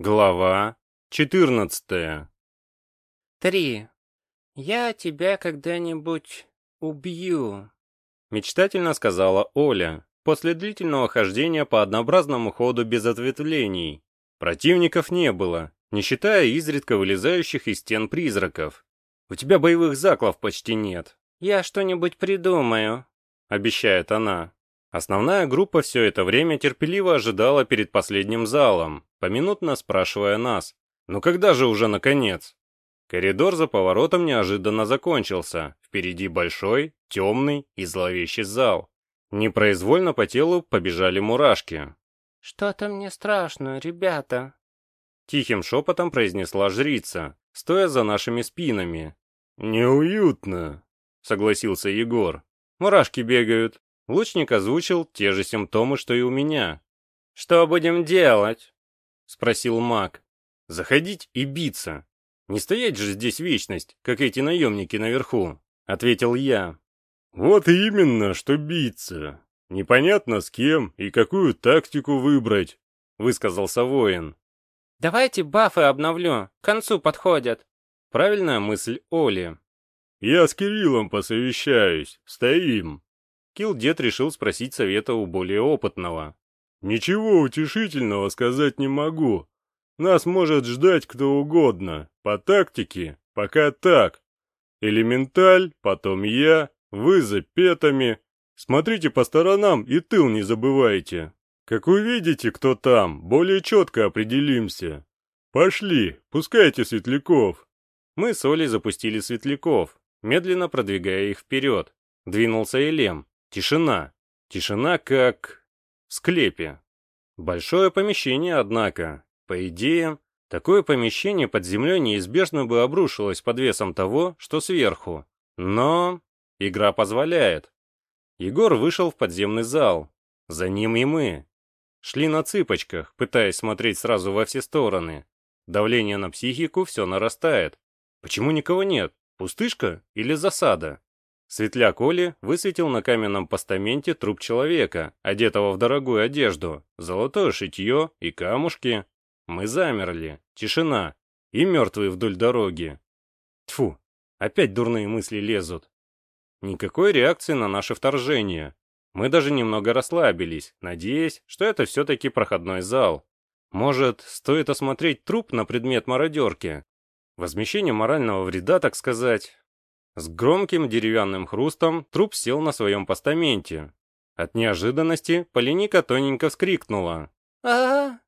Глава 14 Три. Я тебя когда-нибудь убью. Мечтательно сказала Оля, после длительного хождения по однообразному ходу без ответвлений. Противников не было, не считая изредка вылезающих из стен призраков. У тебя боевых заклов почти нет. Я что-нибудь придумаю, обещает она. Основная группа все это время терпеливо ожидала перед последним залом, поминутно спрашивая нас, «Ну когда же уже наконец?» Коридор за поворотом неожиданно закончился. Впереди большой, темный и зловещий зал. Непроизвольно по телу побежали мурашки. «Что-то мне страшно, ребята», — тихим шепотом произнесла жрица, стоя за нашими спинами. «Неуютно», — согласился Егор. «Мурашки бегают, Лучник озвучил те же симптомы, что и у меня. «Что будем делать?» — спросил маг. «Заходить и биться. Не стоять же здесь вечность, как эти наемники наверху», — ответил я. «Вот именно, что биться. Непонятно с кем и какую тактику выбрать», — высказался воин. «Давайте бафы обновлю, к концу подходят». Правильная мысль Оли. «Я с Кириллом посовещаюсь, стоим», Килл-дед решил спросить совета у более опытного. «Ничего утешительного сказать не могу. Нас может ждать кто угодно. По тактике, пока так. Элементаль, потом я, вы за петами. Смотрите по сторонам и тыл не забывайте. Как увидите, кто там, более четко определимся. Пошли, пускайте светляков». Мы с Олей запустили светляков, медленно продвигая их вперед. Двинулся Элем, Тишина. Тишина как... в склепе. Большое помещение, однако. По идее, такое помещение под землей неизбежно бы обрушилось под весом того, что сверху. Но... игра позволяет. Егор вышел в подземный зал. За ним и мы. Шли на цыпочках, пытаясь смотреть сразу во все стороны. Давление на психику все нарастает. Почему никого нет? Пустышка или засада? Светляк Оли высветил на каменном постаменте труп человека, одетого в дорогую одежду, золотое шитье и камушки. Мы замерли, тишина, и мертвые вдоль дороги. Тьфу, опять дурные мысли лезут. Никакой реакции на наше вторжение. Мы даже немного расслабились, надеясь, что это все-таки проходной зал. Может, стоит осмотреть труп на предмет мародерки? Возмещение морального вреда, так сказать, с громким деревянным хрустом труп сел на своем постаменте. От неожиданности Полиника тоненько вскрикнула. а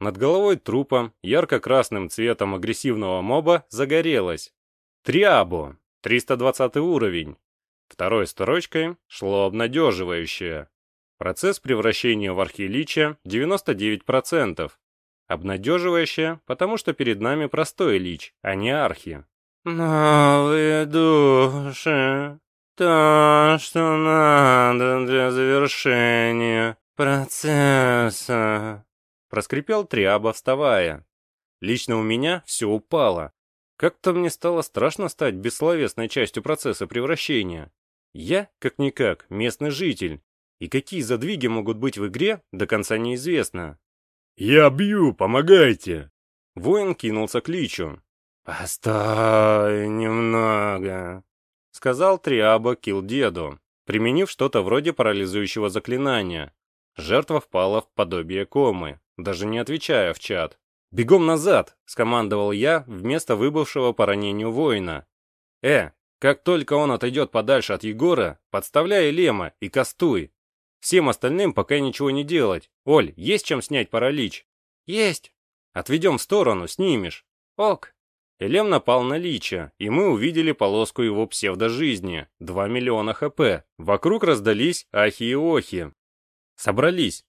Над головой трупа ярко-красным цветом агрессивного моба загорелось. Триабо, 320 уровень. Второй строчкой шло обнадеживающее. Процесс превращения в архилича 99%. Обнадеживающее, потому что перед нами простой лич, а не архи. «Новые души. То, что надо для завершения процесса», — проскрипел Триаба, вставая. «Лично у меня все упало. Как-то мне стало страшно стать бессловесной частью процесса превращения. Я, как-никак, местный житель, и какие задвиги могут быть в игре, до конца неизвестно. «Я бью, помогайте!» Воин кинулся к Личу. «Постой немного», — сказал Триаба Килдеду, применив что-то вроде парализующего заклинания. Жертва впала в подобие комы, даже не отвечая в чат. «Бегом назад!» — скомандовал я вместо выбывшего по ранению воина. «Э, как только он отойдет подальше от Егора, подставляй Лема и кастуй. Всем остальным пока ничего не делать. Оль, есть чем снять паралич?» «Есть!» «Отведем в сторону, снимешь». «Ок!» Элем напал на Лича, и мы увидели полоску его псевдожизни, 2 миллиона хп. Вокруг раздались ахи и охи. Собрались.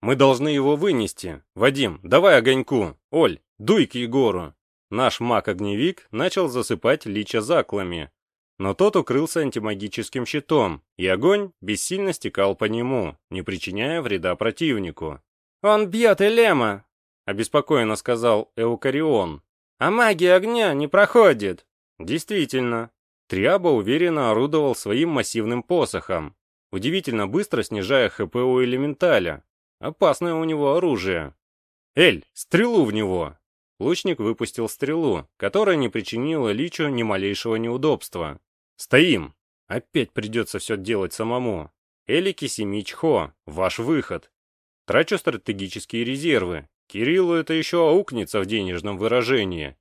Мы должны его вынести. Вадим, давай огоньку. Оль, дуй к Егору. Наш маг-огневик начал засыпать Лича заклами. Но тот укрылся антимагическим щитом, и огонь бессильно стекал по нему, не причиняя вреда противнику. «Он бьет Элема!» — обеспокоенно сказал Эукарион. А магия огня не проходит. Действительно. Триаба уверенно орудовал своим массивным посохом, удивительно быстро снижая ХП у элементаля. Опасное у него оружие. «Эль, стрелу в него!» Лучник выпустил стрелу, которая не причинила Личу ни малейшего неудобства. «Стоим! Опять придется все делать самому. Элики Семичхо, ваш выход. Трачу стратегические резервы. Кириллу это еще аукнется в денежном выражении.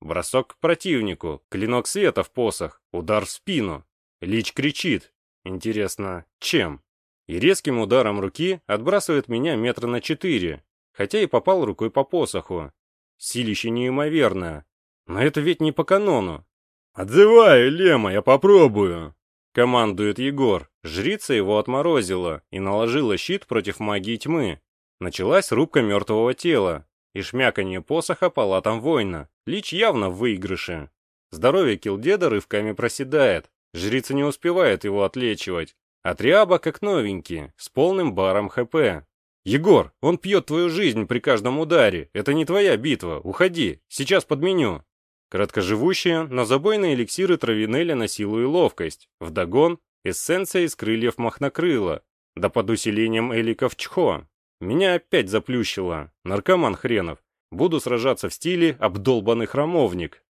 Бросок к противнику, клинок света в посох, удар в спину. Лич кричит. Интересно, чем? И резким ударом руки отбрасывает меня метра на четыре, хотя и попал рукой по посоху. Силище неимоверное. Но это ведь не по канону. «Отзывай, Лема, я попробую!» Командует Егор. Жрица его отморозила и наложила щит против магии тьмы. Началась рубка мертвого тела и шмяканье посоха палатам воина. Лич явно в выигрыше. Здоровье килдеда рывками проседает. Жрица не успевает его отлечивать. А Триаба как новенький, с полным баром ХП. «Егор, он пьет твою жизнь при каждом ударе. Это не твоя битва. Уходи. Сейчас подменю». Краткоживущие, но забойные эликсиры Травинеля на силу и ловкость. Вдогон — эссенция из крыльев махнокрыла. Да под усилением эликов Чхо. Меня опять заплющило. Наркоман хренов. Буду сражаться в стиле обдолбанный храмовник.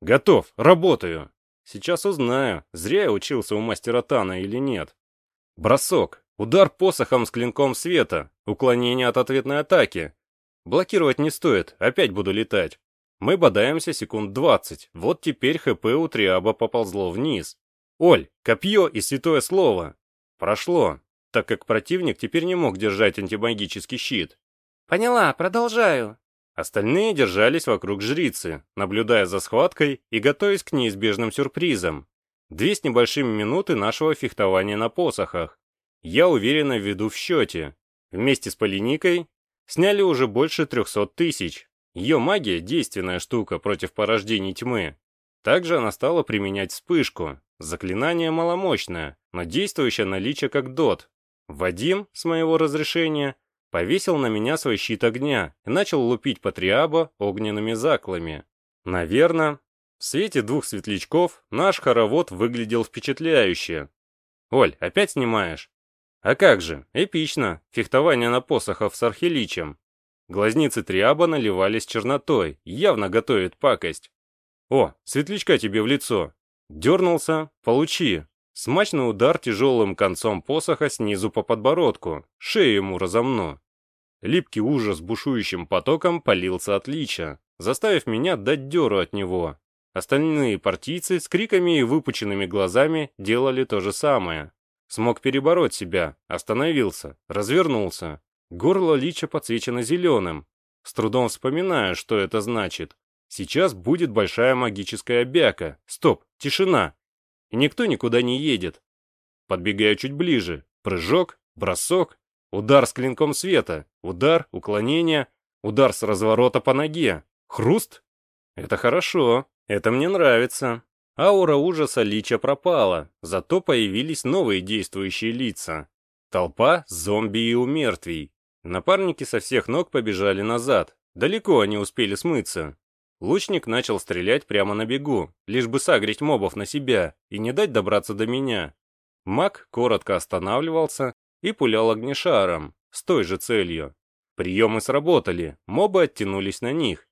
Готов, работаю. Сейчас узнаю, зря я учился у мастера Тана или нет. Бросок. Удар посохом с клинком света. Уклонение от ответной атаки. Блокировать не стоит, опять буду летать. Мы бодаемся секунд 20. Вот теперь ХП у Триаба поползло вниз. Оль, копье и святое слово. Прошло, так как противник теперь не мог держать антимагический щит. Поняла, продолжаю. Остальные держались вокруг жрицы, наблюдая за схваткой и готовясь к неизбежным сюрпризам. Две с небольшими минуты нашего фехтования на посохах. Я уверенно веду в счете. Вместе с Полиникой сняли уже больше 300 тысяч. Ее магия – действенная штука против порождений тьмы. Также она стала применять вспышку. Заклинание маломощное, но действующее наличие как дот. Вадим, с моего разрешения, повесил на меня свой щит огня и начал лупить по триаба огненными заклами. Наверное, в свете двух светлячков наш хоровод выглядел впечатляюще. «Оль, опять снимаешь?» «А как же, эпично, фехтование на посохах с архиличем. Глазницы Триаба наливались чернотой, явно готовит пакость. «О, светлячка тебе в лицо!» Дернулся, получи. Смачный удар тяжелым концом посоха снизу по подбородку, шею ему разомну. Липкий ужас бушующим потоком полился от лича, заставив меня дать дёру от него. Остальные партийцы с криками и выпученными глазами делали то же самое. Смог перебороть себя, остановился, развернулся, Горло лича подсвечено зеленым. С трудом вспоминаю, что это значит. Сейчас будет большая магическая бяка. Стоп, тишина. Никто никуда не едет. Подбегаю чуть ближе. Прыжок, бросок, удар с клинком света, удар, уклонение, удар с разворота по ноге. Хруст? Это хорошо, это мне нравится. Аура ужаса лича пропала, зато появились новые действующие лица. Толпа зомби и умертвий. Напарники со всех ног побежали назад. Далеко они успели смыться. Лучник начал стрелять прямо на бегу, лишь бы сагрить мобов на себя и не дать добраться до меня. Маг коротко останавливался и пулял огнешаром, с той же целью. Приемы сработали, мобы оттянулись на них.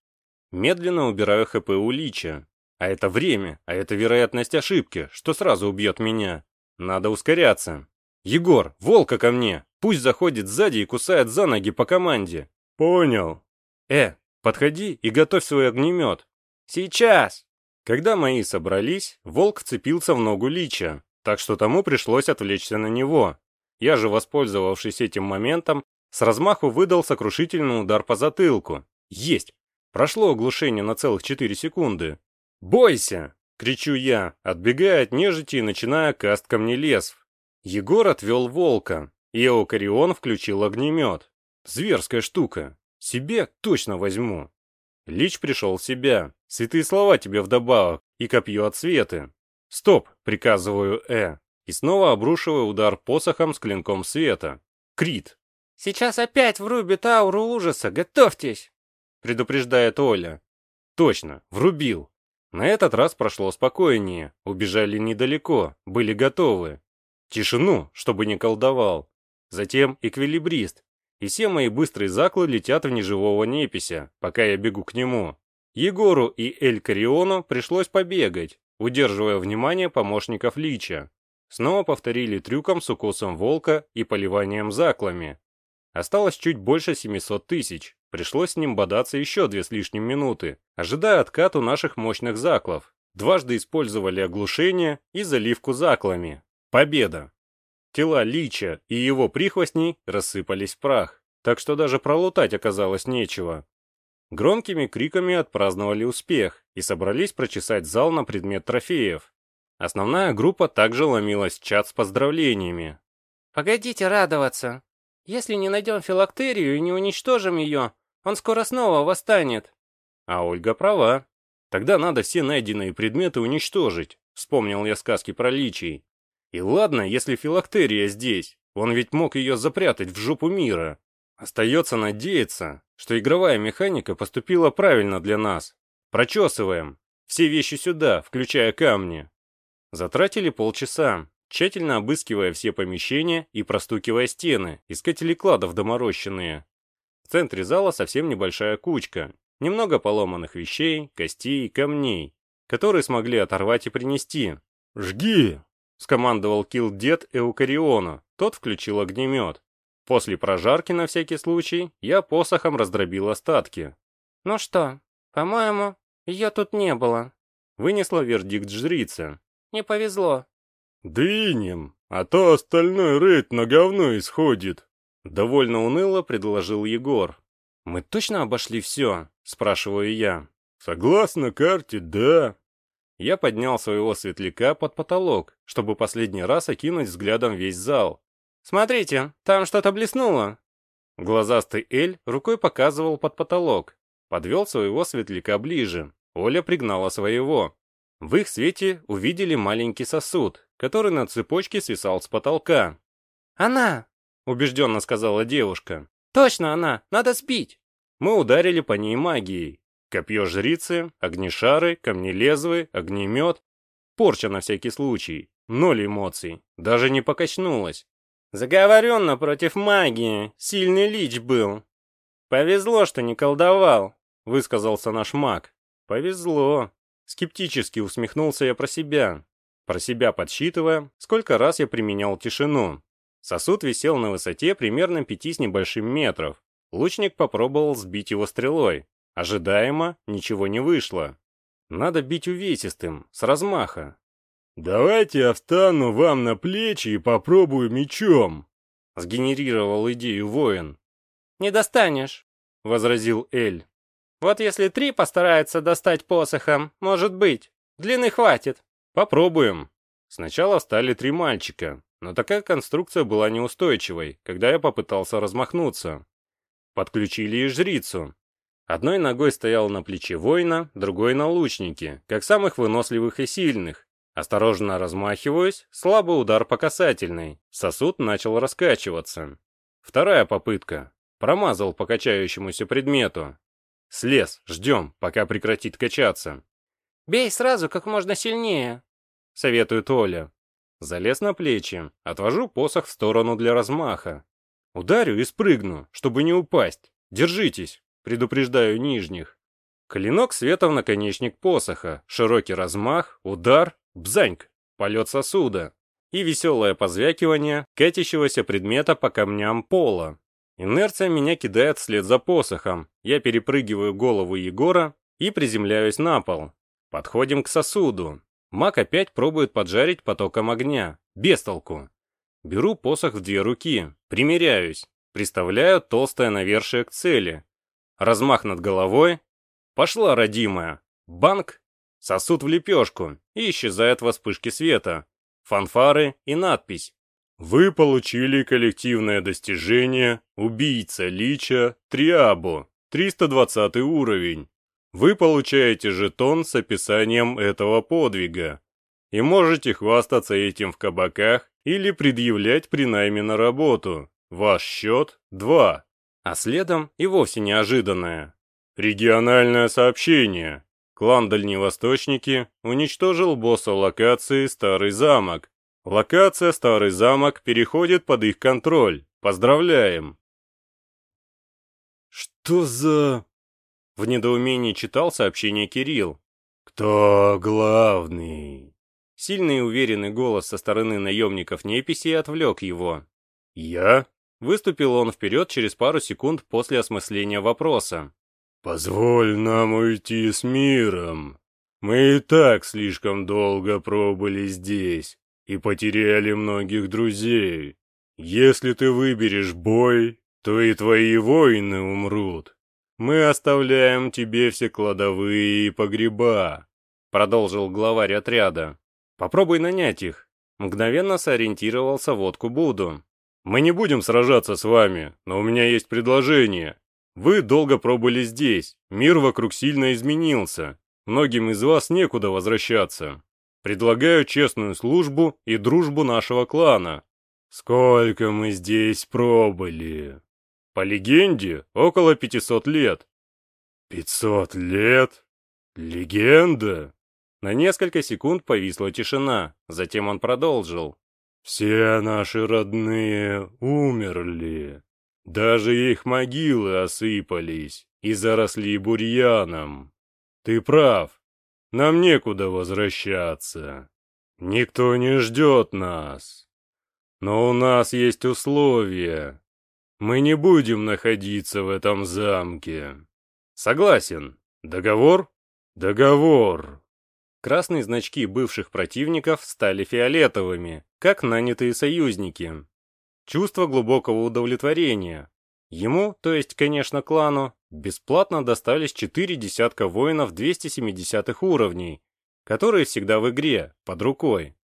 Медленно убираю ХП у Лича. А это время, а это вероятность ошибки, что сразу убьет меня. Надо ускоряться. «Егор, волка ко мне! Пусть заходит сзади и кусает за ноги по команде!» «Понял!» «Э, подходи и готовь свой огнемет!» «Сейчас!» Когда мои собрались, волк вцепился в ногу Лича, так что тому пришлось отвлечься на него. Я же, воспользовавшись этим моментом, с размаху выдал сокрушительный удар по затылку. Есть! Прошло оглушение на целых 4 секунды. «Бойся!» — кричу я, отбегая от нежити и начиная каст ко мне лесв. Егор отвел волка, и Эукарион включил огнемет. Зверская штука. Себе точно возьму. Лич пришел в себя. Святые слова тебе вдобавок и копье от светы. Стоп, приказываю Э. И снова обрушиваю удар посохом с клинком света. Крит. Сейчас опять врубит ауру ужаса, готовьтесь. Предупреждает Оля. Точно, врубил. На этот раз прошло спокойнее. Убежали недалеко, были готовы. Тишину, чтобы не колдовал. Затем эквилибрист. И все мои быстрые заклы летят в неживого непися, пока я бегу к нему. Егору и Эль Кариону пришлось побегать, удерживая внимание помощников Лича. Снова повторили трюком с укусом волка и поливанием заклами. Осталось чуть больше 700 тысяч. Пришлось с ним бодаться еще две с лишним минуты, ожидая откату наших мощных заклов. Дважды использовали оглушение и заливку заклами. Победа! Тела Лича и его прихвостней рассыпались в прах, так что даже пролутать оказалось нечего. Громкими криками отпраздновали успех и собрались прочесать зал на предмет трофеев. Основная группа также ломилась в чат с поздравлениями. «Погодите радоваться. Если не найдем филактерию и не уничтожим ее, он скоро снова восстанет». А Ольга права. Тогда надо все найденные предметы уничтожить, вспомнил я сказки про личий. И ладно, если филактерия здесь, он ведь мог ее запрятать в жопу мира. Остается надеяться, что игровая механика поступила правильно для нас. Прочесываем. Все вещи сюда, включая камни. Затратили полчаса, тщательно обыскивая все помещения и простукивая стены, искатели кладов доморощенные. В центре зала совсем небольшая кучка, немного поломанных вещей, костей, камней, которые смогли оторвать и принести. «Жги!» — скомандовал килл-дед Эукариона, тот включил огнемет. После прожарки на всякий случай я посохом раздробил остатки. «Ну что, по-моему, ее тут не было», — вынесла вердикт жрица. «Не повезло». «Двинем, а то остальной рейд на говно исходит», — довольно уныло предложил Егор. «Мы точно обошли все?» — спрашиваю я. «Согласно карте, да». Я поднял своего светляка под потолок, чтобы последний раз окинуть взглядом весь зал. «Смотрите, там что-то блеснуло!» Глазастый Эль рукой показывал под потолок. Подвел своего светляка ближе. Оля пригнала своего. В их свете увидели маленький сосуд, который на цепочке свисал с потолка. «Она!» — убежденно сказала девушка. «Точно она! Надо сбить!» Мы ударили по ней магией. Копье жрицы, огнешары, камнелезвы, огнемет. Порча на всякий случай. Ноль эмоций. Даже не покачнулась. Заговоренно против магии. Сильный лич был. Повезло, что не колдовал, высказался наш маг. Повезло. Скептически усмехнулся я про себя. Про себя подсчитывая, сколько раз я применял тишину. Сосуд висел на высоте примерно пяти с небольшим метров. Лучник попробовал сбить его стрелой. Ожидаемо ничего не вышло. Надо бить увесистым, с размаха. «Давайте я встану вам на плечи и попробую мечом», — сгенерировал идею воин. «Не достанешь», — возразил Эль. «Вот если три постараются достать посохом, может быть. Длины хватит». «Попробуем». Сначала стали три мальчика, но такая конструкция была неустойчивой, когда я попытался размахнуться. Подключили и жрицу. Одной ногой стоял на плече воина, другой на лучнике, как самых выносливых и сильных, Осторожно размахиваюсь, слабый удар по касательной. Сосуд начал раскачиваться. Вторая попытка. Промазал по качающемуся предмету. Слез, ждем, пока прекратит качаться. «Бей сразу как можно сильнее», — советует Оля. Залез на плечи, отвожу посох в сторону для размаха. Ударю и спрыгну, чтобы не упасть. Держитесь, предупреждаю нижних. Клинок света в наконечник посоха, широкий размах, удар, Бзаньк! Полет сосуда. И веселое позвякивание катящегося предмета по камням пола. Инерция меня кидает вслед за посохом. Я перепрыгиваю голову Егора и приземляюсь на пол. Подходим к сосуду. Маг опять пробует поджарить потоком огня. Без толку. Беру посох в две руки. Примеряюсь. Приставляю толстое навершие к цели. Размах над головой. Пошла, родимая. Банк сосуд в лепешку и исчезает во вспышке света. Фанфары и надпись. Вы получили коллективное достижение «Убийца Лича Триабо», 320 уровень. Вы получаете жетон с описанием этого подвига и можете хвастаться этим в кабаках или предъявлять при найме на работу. Ваш счет – 2. А следом и вовсе неожиданное. Региональное сообщение. Клан Дальневосточники уничтожил босса локации Старый замок. Локация Старый замок переходит под их контроль. Поздравляем! Что за... В недоумении читал сообщение Кирилл. «Кто главный?» Сильный и уверенный голос со стороны наемников неписи отвлек его. «Я?» Выступил он вперед через пару секунд после осмысления вопроса. «Позволь нам уйти с миром. Мы и так слишком долго пробыли здесь и потеряли многих друзей. Если ты выберешь бой, то и твои воины умрут. Мы оставляем тебе все кладовые и погреба», — продолжил главарь отряда. «Попробуй нанять их». Мгновенно сориентировался водку Буду. Мы не будем сражаться с вами, но у меня есть предложение. Вы долго пробыли здесь, мир вокруг сильно изменился. Многим из вас некуда возвращаться. Предлагаю честную службу и дружбу нашего клана. Сколько мы здесь пробыли? По легенде, около 500 лет. 500 лет? Легенда? На несколько секунд повисла тишина, затем он продолжил. Все наши родные умерли. Даже их могилы осыпались и заросли бурьяном. Ты прав. Нам некуда возвращаться. Никто не ждет нас. Но у нас есть условия. Мы не будем находиться в этом замке. Согласен. Договор? Договор. Красные значки бывших противников стали фиолетовыми, как нанятые союзники. Чувство глубокого удовлетворения. Ему, то есть, конечно, клану, бесплатно достались четыре десятка воинов 270 уровней, которые всегда в игре, под рукой.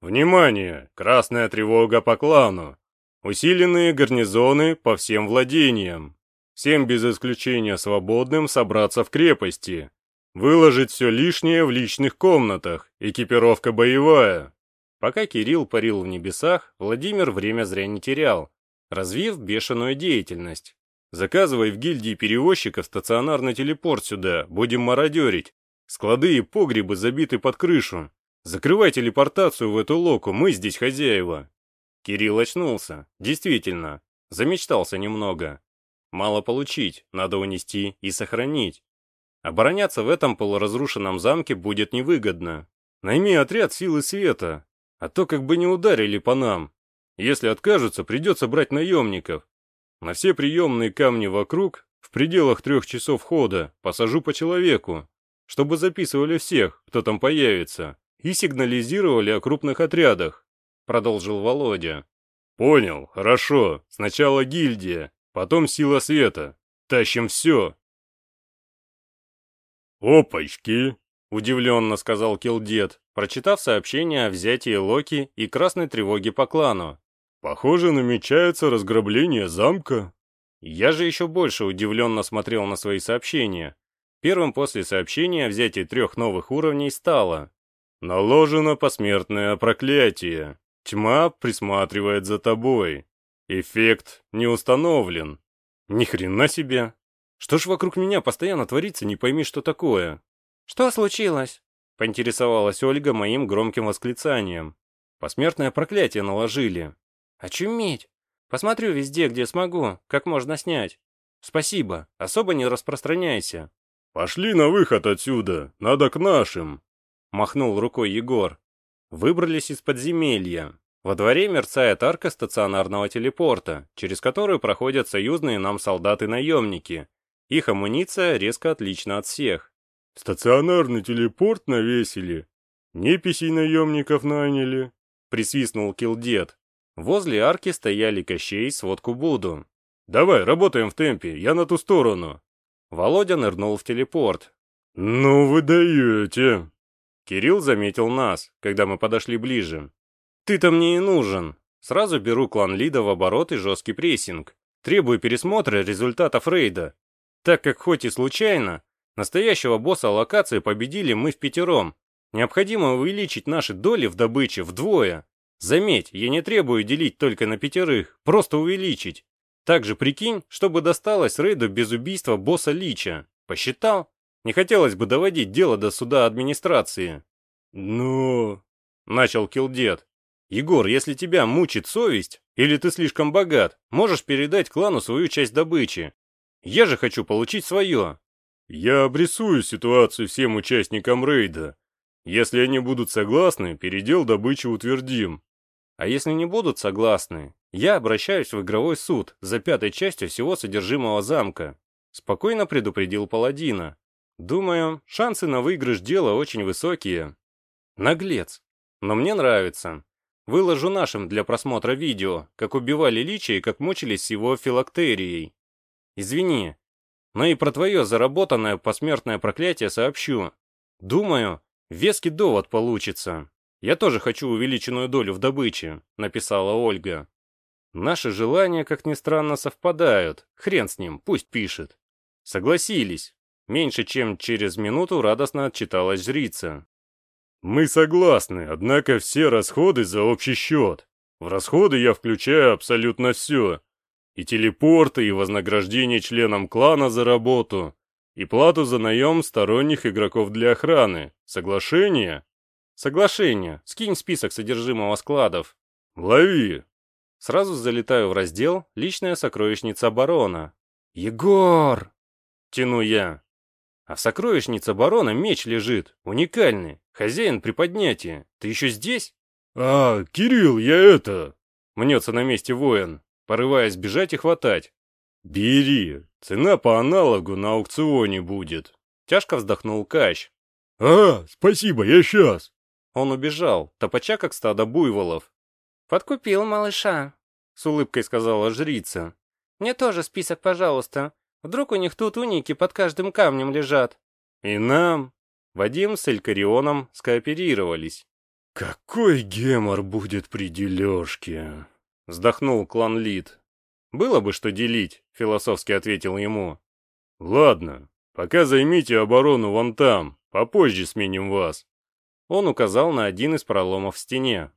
Внимание! Красная тревога по клану. Усиленные гарнизоны по всем владениям. Всем без исключения свободным собраться в крепости. Выложить все лишнее в личных комнатах. Экипировка боевая. Пока Кирилл парил в небесах, Владимир время зря не терял, развив бешеную деятельность. Заказывай в гильдии перевозчиков стационарный телепорт сюда, будем мародерить. Склады и погребы забиты под крышу. Закрывай телепортацию в эту локу, мы здесь хозяева. Кирилл очнулся. Действительно, замечтался немного. Мало получить, надо унести и сохранить. Обороняться в этом полуразрушенном замке будет невыгодно. Найми отряд силы света, а то как бы не ударили по нам. Если откажутся, придется брать наемников. На все приемные камни вокруг, в пределах трех часов хода, посажу по человеку, чтобы записывали всех, кто там появится, и сигнализировали о крупных отрядах», — продолжил Володя. «Понял, хорошо. Сначала гильдия, потом сила света. Тащим все. «Опачки!» — удивленно сказал Килдед, прочитав сообщение о взятии Локи и красной тревоге по клану. «Похоже, намечается разграбление замка». Я же еще больше удивленно смотрел на свои сообщения. Первым после сообщения о взятии трех новых уровней стало. «Наложено посмертное проклятие. Тьма присматривает за тобой. Эффект не установлен». Ни хрена себе. Что ж вокруг меня постоянно творится, не пойми, что такое. Что случилось? Поинтересовалась Ольга моим громким восклицанием. Посмертное проклятие наложили. Очуметь. Посмотрю везде, где смогу, как можно снять. Спасибо, особо не распространяйся. Пошли на выход отсюда, надо к нашим. Махнул рукой Егор. Выбрались из подземелья. Во дворе мерцает арка стационарного телепорта, через которую проходят союзные нам солдаты-наемники, их амуниция резко отлична от всех. «Стационарный телепорт навесили? Неписей наемников наняли?» Присвистнул килдед. Возле арки стояли Кощей с водку Буду. «Давай, работаем в темпе, я на ту сторону». Володя нырнул в телепорт. «Ну вы даете!» Кирилл заметил нас, когда мы подошли ближе. «Ты-то мне и нужен. Сразу беру клан Лида в оборот и жесткий прессинг. Требую пересмотра результатов рейда так как хоть и случайно, настоящего босса локации победили мы в пятером. Необходимо увеличить наши доли в добыче вдвое. Заметь, я не требую делить только на пятерых, просто увеличить. Также прикинь, чтобы досталось рейду без убийства босса Лича. Посчитал? Не хотелось бы доводить дело до суда администрации. Ну... Начал Килдед. Егор, если тебя мучит совесть, или ты слишком богат, можешь передать клану свою часть добычи. Я же хочу получить свое. Я обрисую ситуацию всем участникам рейда. Если они будут согласны, передел добычи утвердим. А если не будут согласны, я обращаюсь в игровой суд за пятой частью всего содержимого замка. Спокойно предупредил паладина. Думаю, шансы на выигрыш дела очень высокие. Наглец. Но мне нравится. Выложу нашим для просмотра видео, как убивали Лича и как мучились с его филактерией. Извини, но и про твое заработанное посмертное проклятие сообщу. Думаю, веский довод получится. Я тоже хочу увеличенную долю в добыче, написала Ольга. Наши желания, как ни странно, совпадают. Хрен с ним, пусть пишет. Согласились. Меньше чем через минуту радостно отчиталась жрица. Мы согласны, однако все расходы за общий счет. В расходы я включаю абсолютно все. И телепорты, и вознаграждение членам клана за работу, и плату за наем сторонних игроков для охраны. Соглашение? Соглашение. Скинь список содержимого складов. Лови. Сразу залетаю в раздел «Личная сокровищница барона». «Егор!» Тяну я. А в сокровищнице барона меч лежит, уникальный. Хозяин при поднятии. Ты еще здесь? А, Кирилл, я это... Мнется на месте воин, порываясь бежать и хватать. Бери, цена по аналогу на аукционе будет. Тяжко вздохнул Кащ. А, спасибо, я сейчас. Он убежал, топача как стадо буйволов. «Подкупил малыша», — с улыбкой сказала жрица. «Мне тоже список, пожалуйста. Вдруг у них тут уники под каждым камнем лежат. И нам. Вадим с Элькарионом скооперировались. «Какой гемор будет при дележке?» Вздохнул клан Лид. «Было бы что делить», — философски ответил ему. «Ладно, пока займите оборону вон там, попозже сменим вас». Он указал на один из проломов в стене.